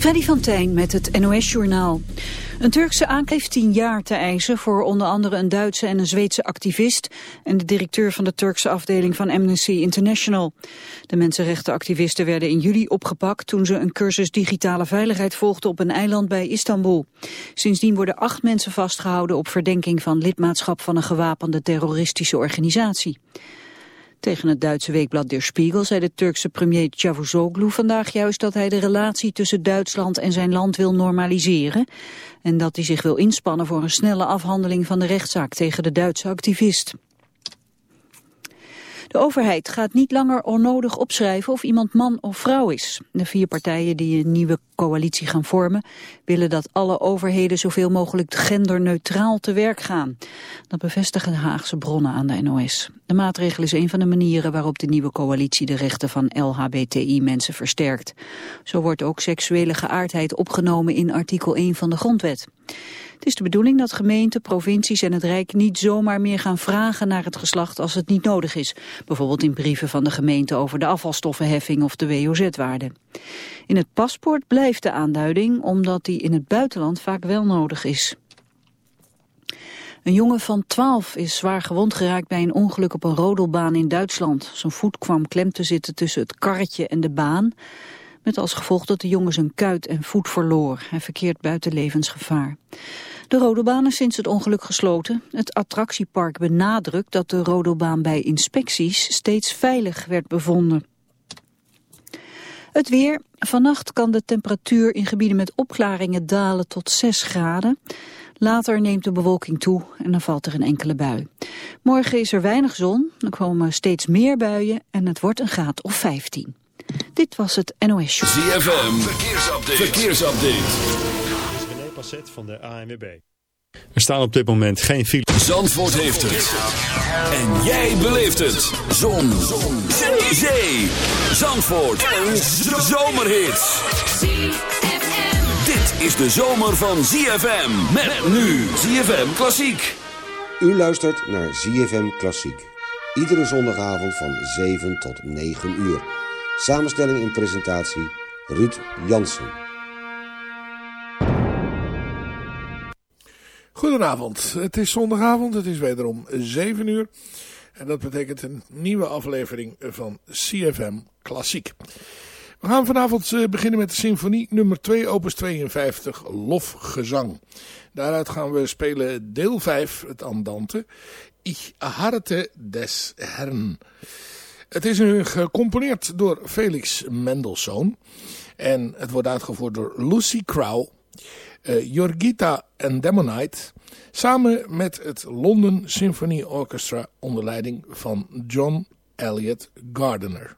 Freddy van Tijn met het NOS-journaal. Een Turkse aanklacht heeft tien jaar te eisen voor onder andere een Duitse en een Zweedse activist en de directeur van de Turkse afdeling van Amnesty International. De mensenrechtenactivisten werden in juli opgepakt toen ze een cursus digitale veiligheid volgden op een eiland bij Istanbul. Sindsdien worden acht mensen vastgehouden op verdenking van lidmaatschap van een gewapende terroristische organisatie. Tegen het Duitse weekblad Der Spiegel zei de Turkse premier Cavusoglu vandaag juist dat hij de relatie tussen Duitsland en zijn land wil normaliseren en dat hij zich wil inspannen voor een snelle afhandeling van de rechtszaak tegen de Duitse activist. De overheid gaat niet langer onnodig opschrijven of iemand man of vrouw is. De vier partijen die een nieuwe coalitie gaan vormen... willen dat alle overheden zoveel mogelijk genderneutraal te werk gaan. Dat bevestigen Haagse bronnen aan de NOS. De maatregel is een van de manieren waarop de nieuwe coalitie... de rechten van LHBTI-mensen versterkt. Zo wordt ook seksuele geaardheid opgenomen in artikel 1 van de Grondwet. Het is de bedoeling dat gemeenten, provincies en het Rijk niet zomaar meer gaan vragen naar het geslacht als het niet nodig is. Bijvoorbeeld in brieven van de gemeente over de afvalstoffenheffing of de WOZ-waarde. In het paspoort blijft de aanduiding omdat die in het buitenland vaak wel nodig is. Een jongen van 12 is zwaar gewond geraakt bij een ongeluk op een rodelbaan in Duitsland. Zijn voet kwam klem te zitten tussen het karretje en de baan. Met als gevolg dat de jongen zijn kuit en voet verloor. Hij verkeert buiten levensgevaar. De rodelbaan is sinds het ongeluk gesloten. Het attractiepark benadrukt dat de rodelbaan bij inspecties steeds veilig werd bevonden. Het weer. Vannacht kan de temperatuur in gebieden met opklaringen dalen tot 6 graden. Later neemt de bewolking toe en dan valt er een enkele bui. Morgen is er weinig zon, er komen steeds meer buien en het wordt een graad of 15. Dit was het NOS Show. ZFM, verkeersupdate. verkeersupdate. Dit is René Passet van de ANWB. Er staan op dit moment geen files. Zandvoort heeft het. En jij beleeft het. Zon. Zon. Zee. Zee. Zandvoort. Een zomerhit. Dit is de zomer van ZFM. Met nu ZFM Klassiek. U luistert naar ZFM Klassiek. Iedere zondagavond van 7 tot 9 uur. Samenstelling en presentatie Ruud Jansen. Goedenavond, het is zondagavond, het is wederom 7 uur. En dat betekent een nieuwe aflevering van CFM Klassiek. We gaan vanavond eh, beginnen met de symfonie nummer 2, opus 52, Lofgezang. Daaruit gaan we spelen deel 5, het Andante, Ich harte des Herrn. Het is gecomponeerd door Felix Mendelssohn. En het wordt uitgevoerd door Lucy Crow, uh, Jorgita en Demonite. Samen met het London Symphony Orchestra onder leiding van John Elliott Gardiner.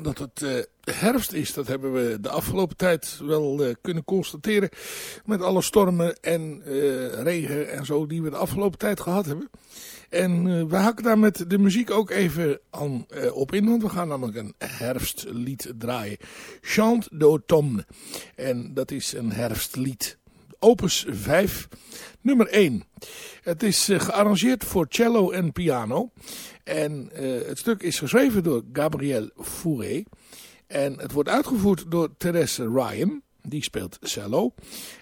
Dat het uh, herfst is, dat hebben we de afgelopen tijd wel uh, kunnen constateren. Met alle stormen en uh, regen en zo die we de afgelopen tijd gehad hebben. En we hakken daar met de muziek ook even aan, op in, want we gaan namelijk een herfstlied draaien. Chant d'automne. En dat is een herfstlied. Opus 5, nummer 1. Het is gearrangeerd voor cello en piano. En uh, het stuk is geschreven door Gabriel Fauré. En het wordt uitgevoerd door Therese Ryan, die speelt cello.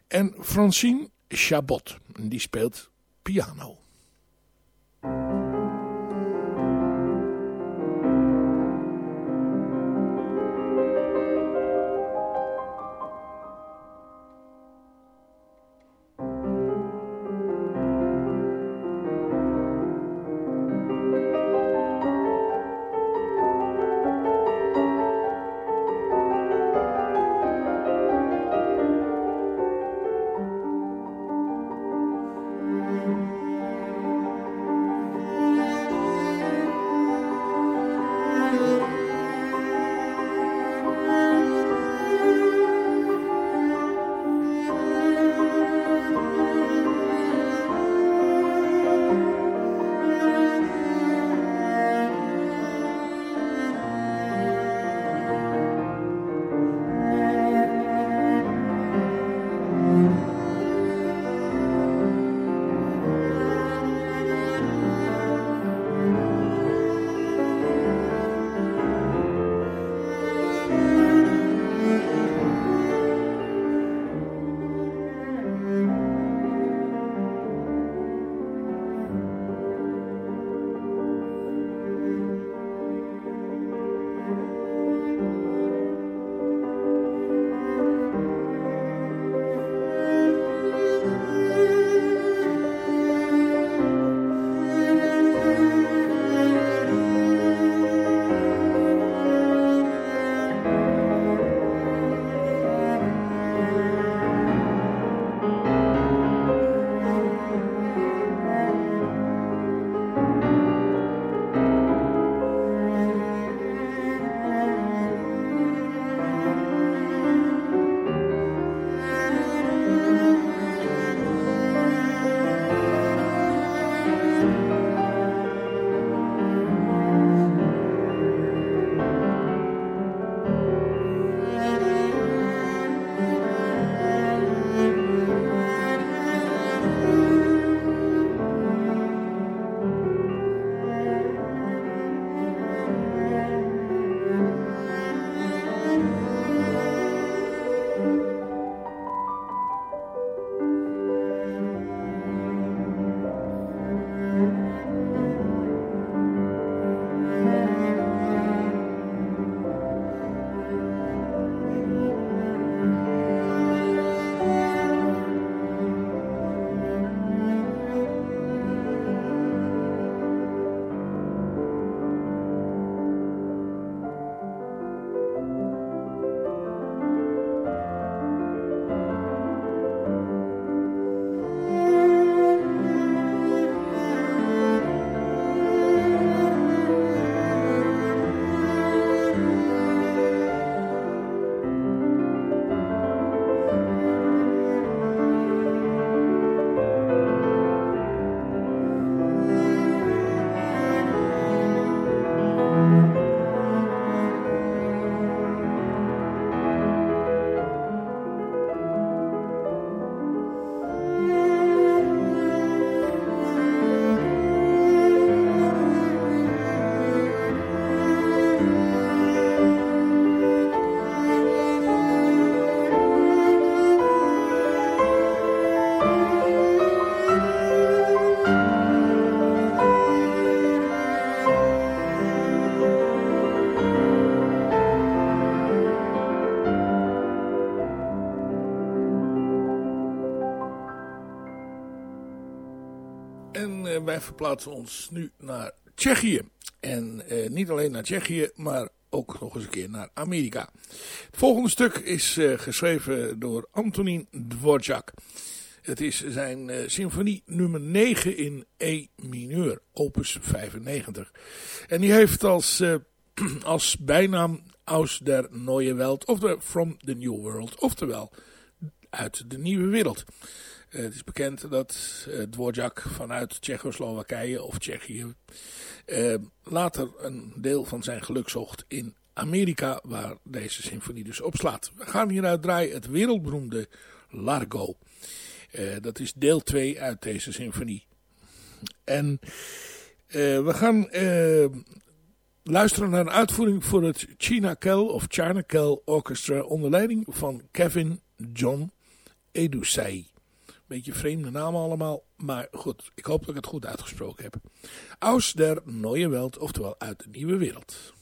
En Francine Chabot, die speelt piano. Wij verplaatsen ons nu naar Tsjechië. En eh, niet alleen naar Tsjechië, maar ook nog eens een keer naar Amerika. Het volgende stuk is eh, geschreven door Antonin Dvorak. Het is zijn uh, symfonie nummer 9 in E mineur, opus 95. En die heeft als, uh, als bijnaam Aus der Neue Welt, oftewel From the New World, oftewel uit de nieuwe wereld. Uh, het is bekend dat uh, Dvorak vanuit Tsjechoslowakije of Tsjechië uh, later een deel van zijn geluk zocht in Amerika, waar deze symfonie dus opslaat. We gaan hieruit draaien het wereldberoemde Largo. dat is deel 2 uit deze symfonie. En we gaan luisteren naar een uitvoering voor het China Kel of China Kel Orchestra onder leiding van Kevin John Edusei. Beetje vreemde namen allemaal, maar goed, ik hoop dat ik het goed uitgesproken heb. Aus der Neue Welt, oftewel uit de nieuwe wereld.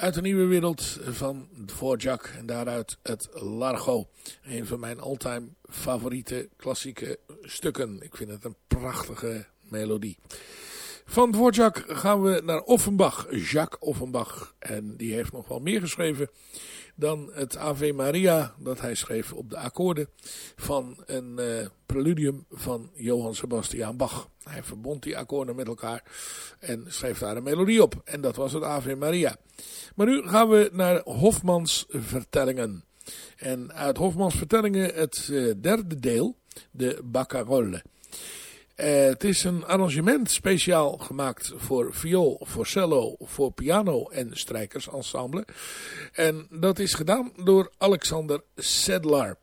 uit de nieuwe wereld van Dvorak en daaruit het Largo. Een van mijn all-time favoriete klassieke stukken. Ik vind het een prachtige melodie. Van Dvorak gaan we naar Offenbach, Jacques Offenbach. En die heeft nog wel meer geschreven dan het Ave Maria dat hij schreef op de akkoorden van een uh, preludium van Johann Sebastian Bach. Hij verbond die akkoorden met elkaar en schreef daar een melodie op. En dat was het Ave Maria. Maar nu gaan we naar Hofmans vertellingen. En uit Hofmans vertellingen het uh, derde deel, de Baccarole. Uh, het is een arrangement speciaal gemaakt voor viool, voor cello, voor piano en strijkersensemble. En dat is gedaan door Alexander Sedlar.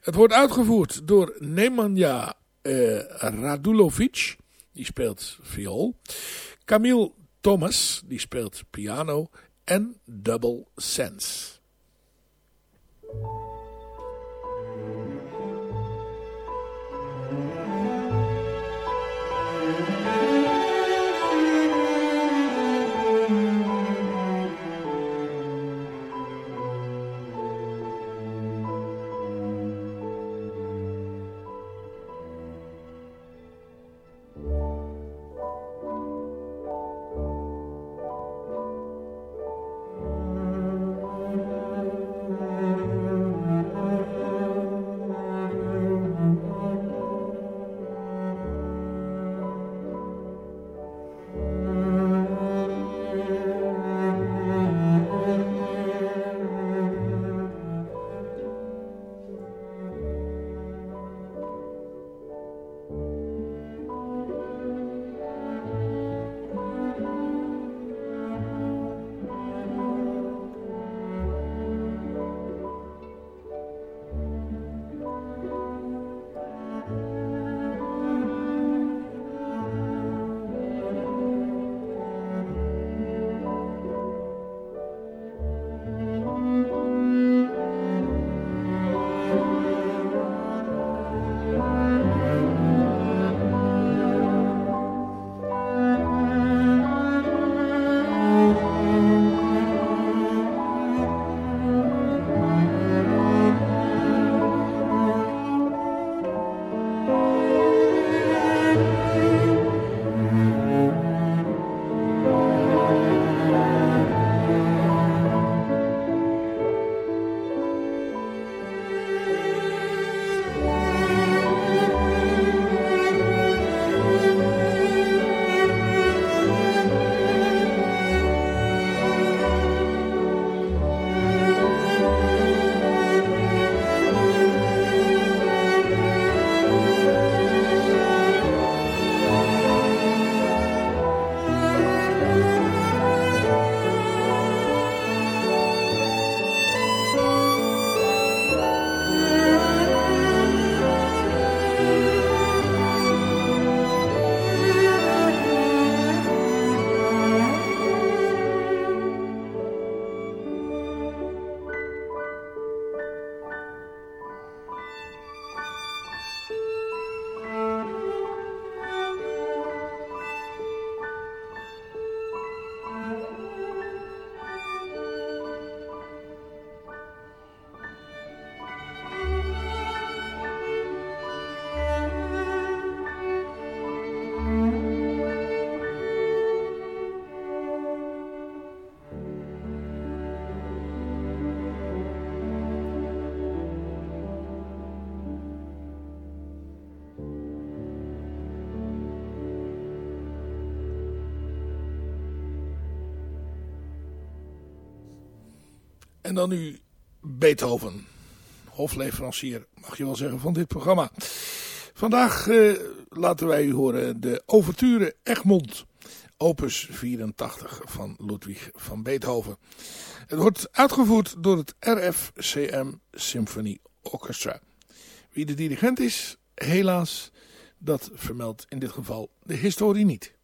Het wordt uitgevoerd door Nemanja uh, Radulovic, die speelt viool. Camille Thomas, die speelt piano. En Double Sense. En dan nu Beethoven. Hofleverancier, mag je wel zeggen, van dit programma. Vandaag eh, laten wij u horen de Overture Egmond. Opus 84 van Ludwig van Beethoven. Het wordt uitgevoerd door het RFCM Symphony Orchestra. Wie de dirigent is, helaas, dat vermeldt in dit geval de historie niet.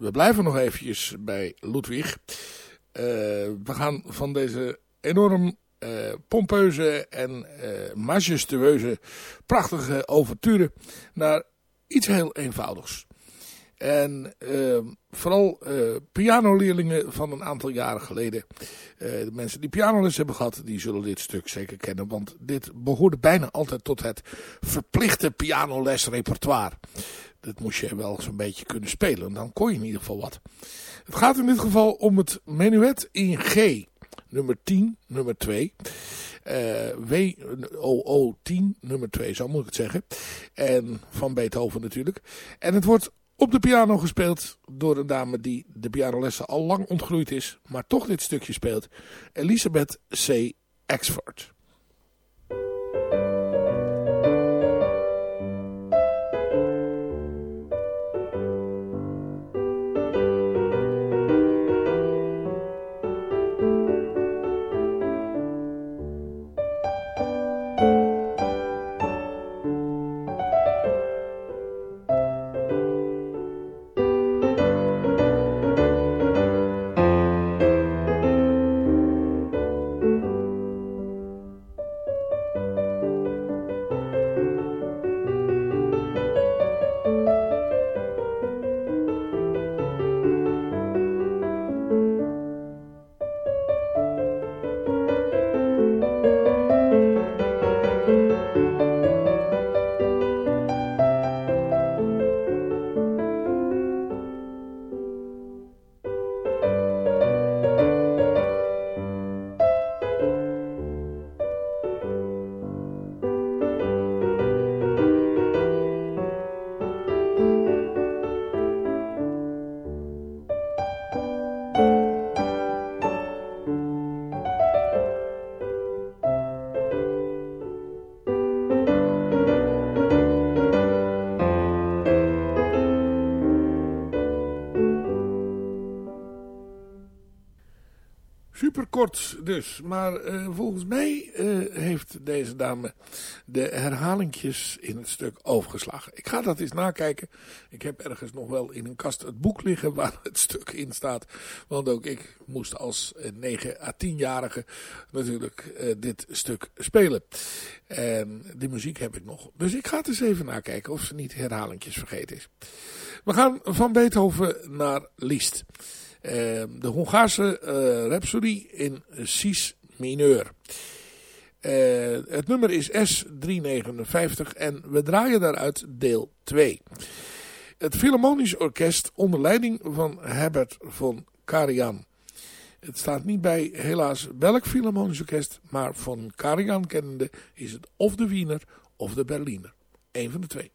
We blijven nog eventjes bij Ludwig. Uh, we gaan van deze enorm uh, pompeuze en uh, majestueuze, prachtige overturen naar iets heel eenvoudigs. En uh, vooral uh, pianoleerlingen van een aantal jaren geleden. De mensen die pianoles hebben gehad, die zullen dit stuk zeker kennen. Want dit behoorde bijna altijd tot het verplichte pianolesrepertoire. Dat moest je wel zo'n beetje kunnen spelen. Dan kon je in ieder geval wat. Het gaat in dit geval om het menuet in G. Nummer 10, nummer 2. Uh, WOO 10, nummer 2, zo moet ik het zeggen. En van Beethoven natuurlijk. En het wordt op de piano gespeeld door een dame die de pianolessen al lang ontgroeid is, maar toch dit stukje speelt. Elisabeth C. Exford. Kort dus. Maar uh, volgens mij uh, heeft deze dame de herhalingjes in het stuk overgeslagen. Ik ga dat eens nakijken. Ik heb ergens nog wel in een kast het boek liggen waar het stuk in staat. Want ook ik moest als 9 à 10-jarige natuurlijk dit stuk spelen. En die muziek heb ik nog. Dus ik ga het eens even nakijken of ze niet herhalingjes vergeten is. We gaan van Beethoven naar Liszt. Uh, de Hongaarse uh, Rhapsody in Cis mineur. Uh, het nummer is S359 en we draaien daaruit deel 2. Het Philharmonisch Orkest onder leiding van Herbert von Karajan. Het staat niet bij helaas welk Philharmonisch Orkest, maar van Karajan kennende is het of de Wiener of de Berliner. Eén van de twee.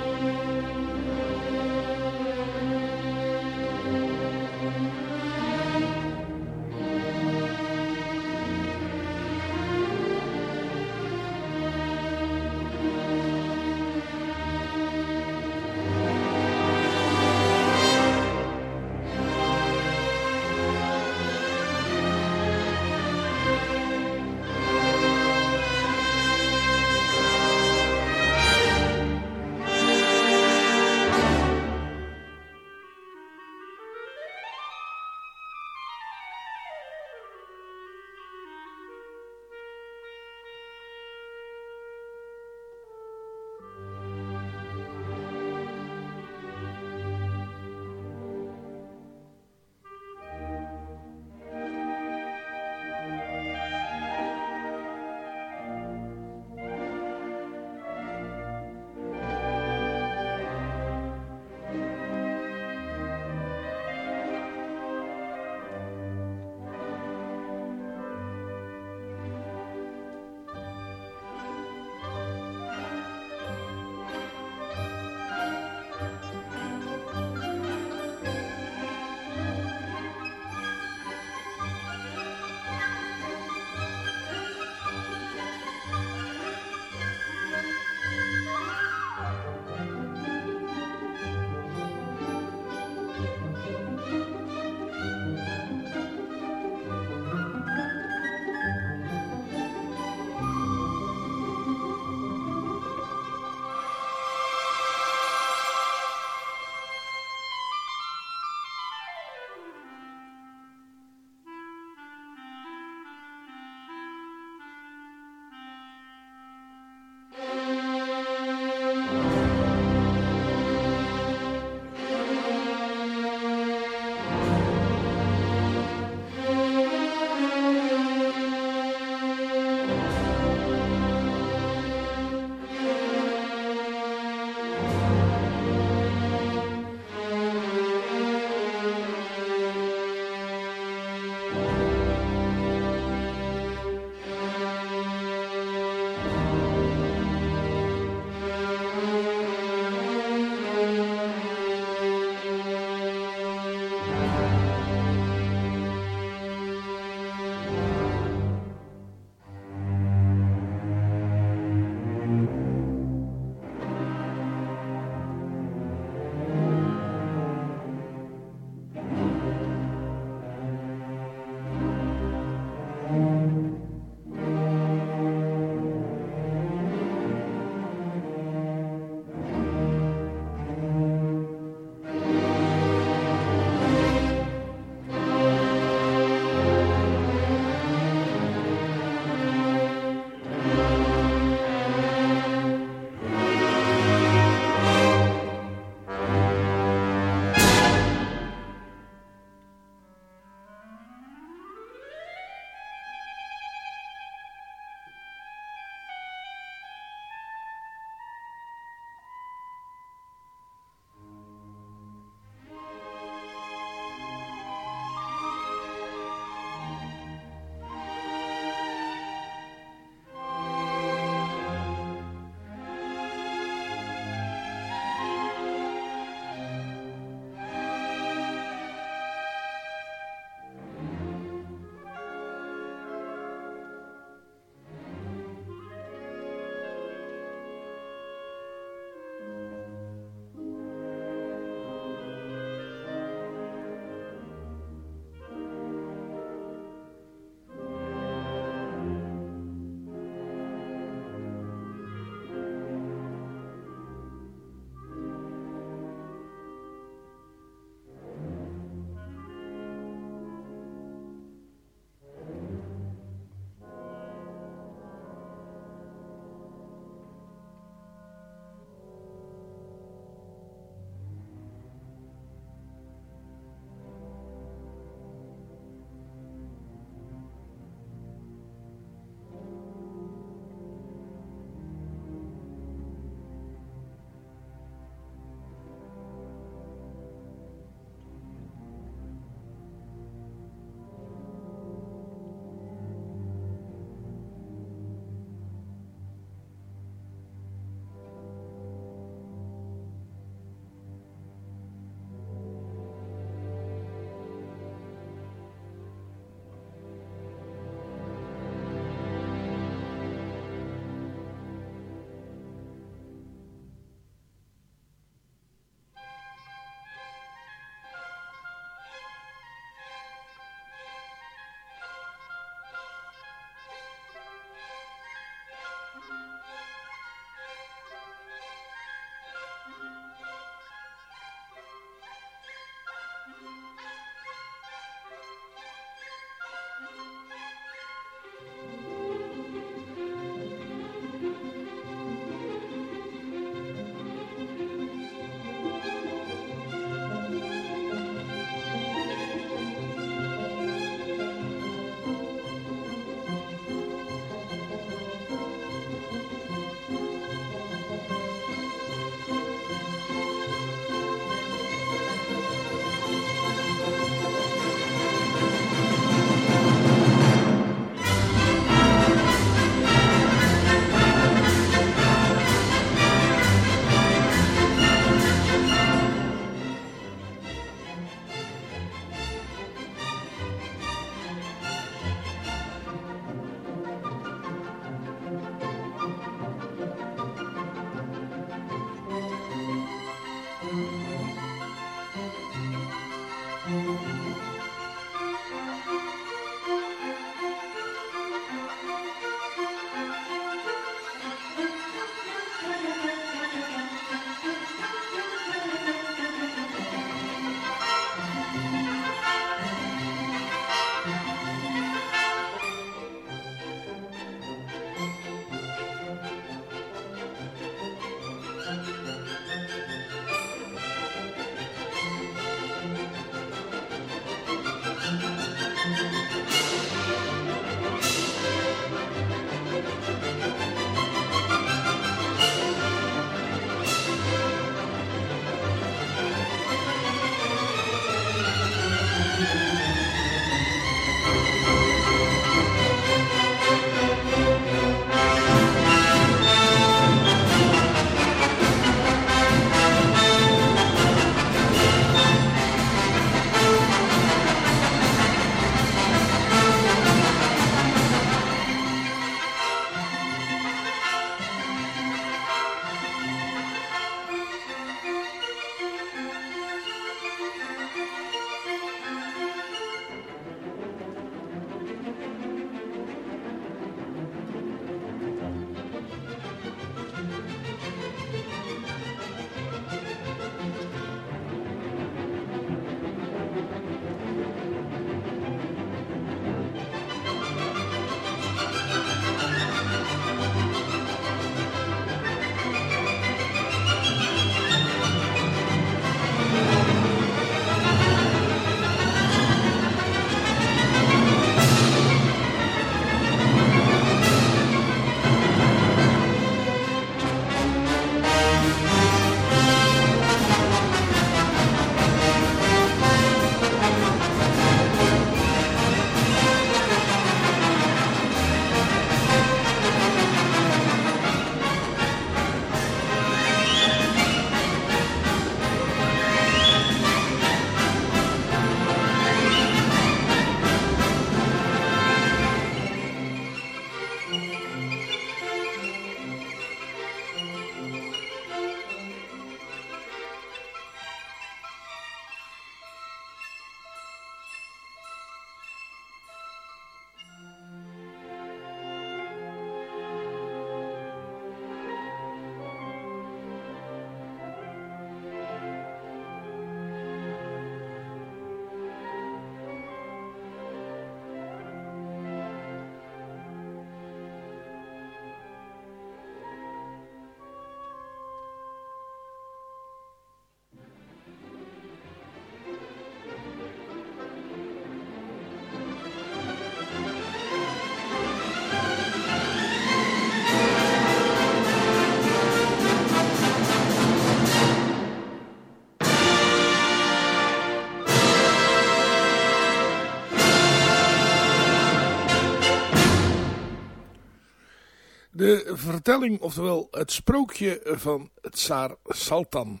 De vertelling, oftewel het sprookje van Tsar Saltan.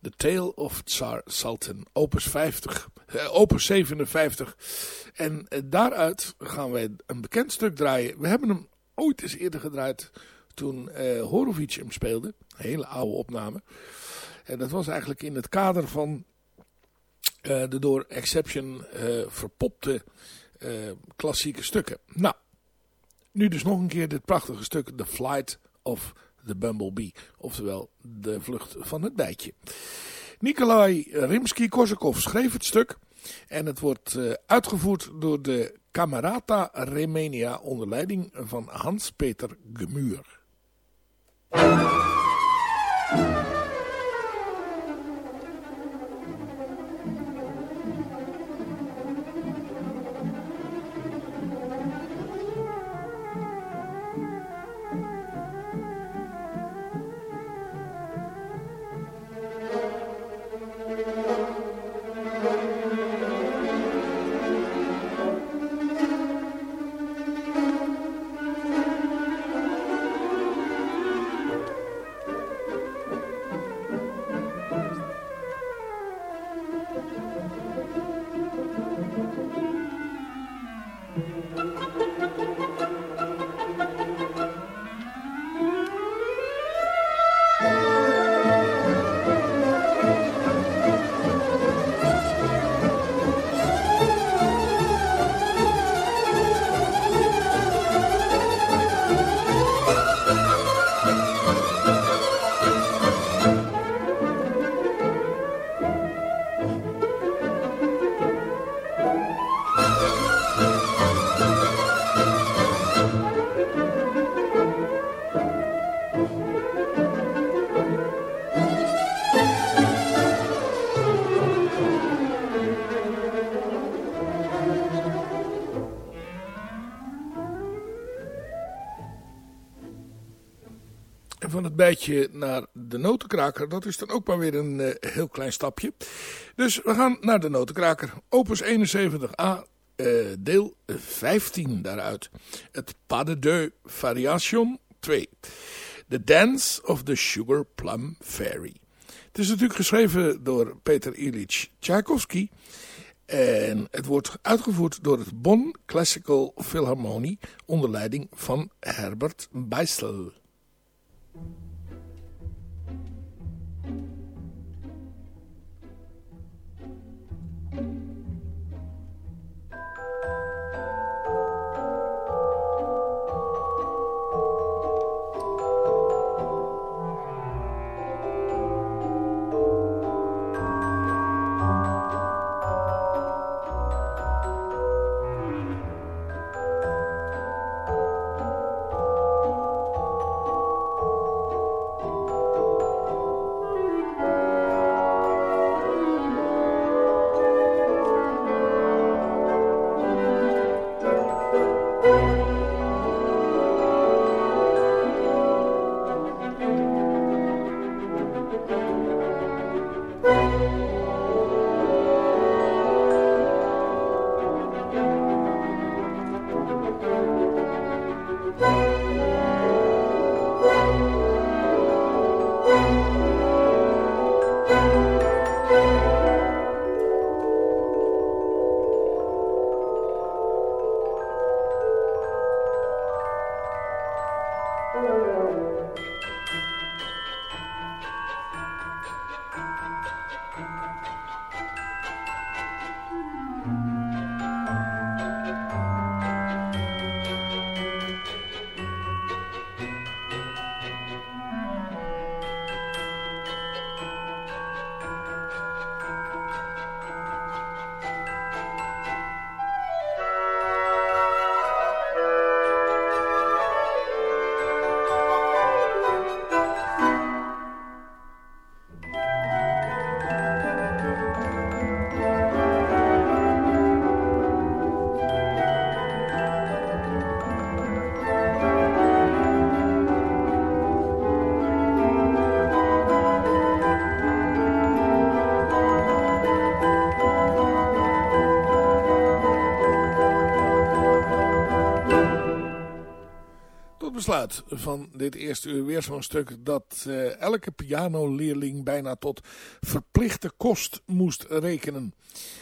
The Tale of Tsar Sultan, opus, 50, eh, opus 57. En eh, daaruit gaan wij een bekend stuk draaien. We hebben hem ooit eens eerder gedraaid toen eh, Horovic hem speelde. Een hele oude opname. En dat was eigenlijk in het kader van uh, de door Exception uh, verpopte klassieke stukken. Nou, nu dus nog een keer dit prachtige stuk The Flight of the Bumblebee. Oftewel de vlucht van het bijtje. Nikolai Rimsky-Korsakov schreef het stuk. En het wordt uh, uitgevoerd door de Camerata Remenia onder leiding van Hans-Peter Gemuur. Naar de notenkraker. Dat is dan ook maar weer een uh, heel klein stapje. Dus we gaan naar de notenkraker. Opus 71a, uh, deel 15 daaruit. Het Pas de deux Variation 2. The Dance of the Sugar Plum Fairy. Het is natuurlijk geschreven door Peter Ilyich Tchaikovsky. En het wordt uitgevoerd door het Bonn Classical Philharmonie onder leiding van Herbert Beistel. Van dit eerste uur weer zo'n stuk dat uh, elke pianoleerling bijna tot verplichte kost moest rekenen.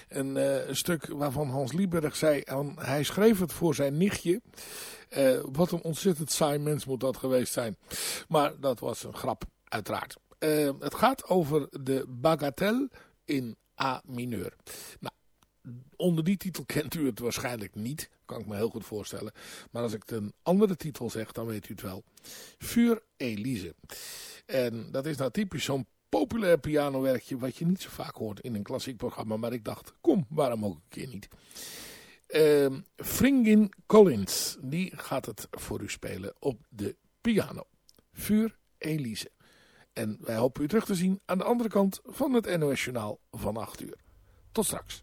Een, een stuk waarvan Hans Lieberg zei, hij schreef het voor zijn nichtje. Uh, wat een ontzettend saai mens moet dat geweest zijn. Maar dat was een grap, uiteraard. het gaat over de bagatelle in A mineur. Nou, onder die titel kent u het waarschijnlijk niet. Kan ik me heel goed voorstellen. Maar als ik een andere titel zeg, dan weet u het wel. Vuur Elise. En dat is nou typisch zo'n populair pianowerkje... wat je niet zo vaak hoort in een klassiek programma. Maar ik dacht, kom, waarom ook een keer niet. Fringin Collins, die gaat het voor u spelen op de piano. Vuur Elise. En wij hopen u terug te zien aan de andere kant van het NOS Journaal van 8 uur. Tot straks.